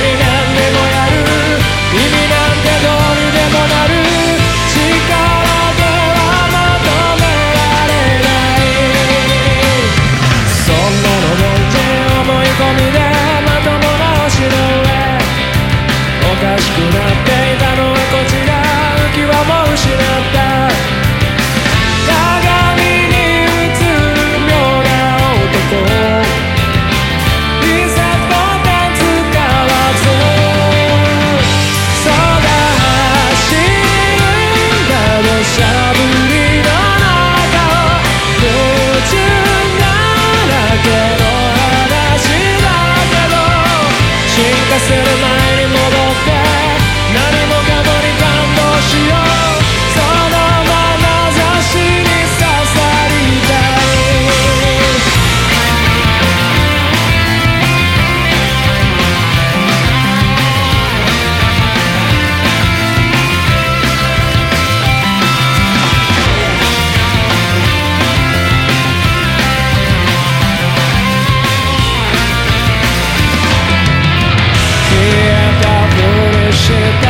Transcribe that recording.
何でもやる。意味ない Yeah.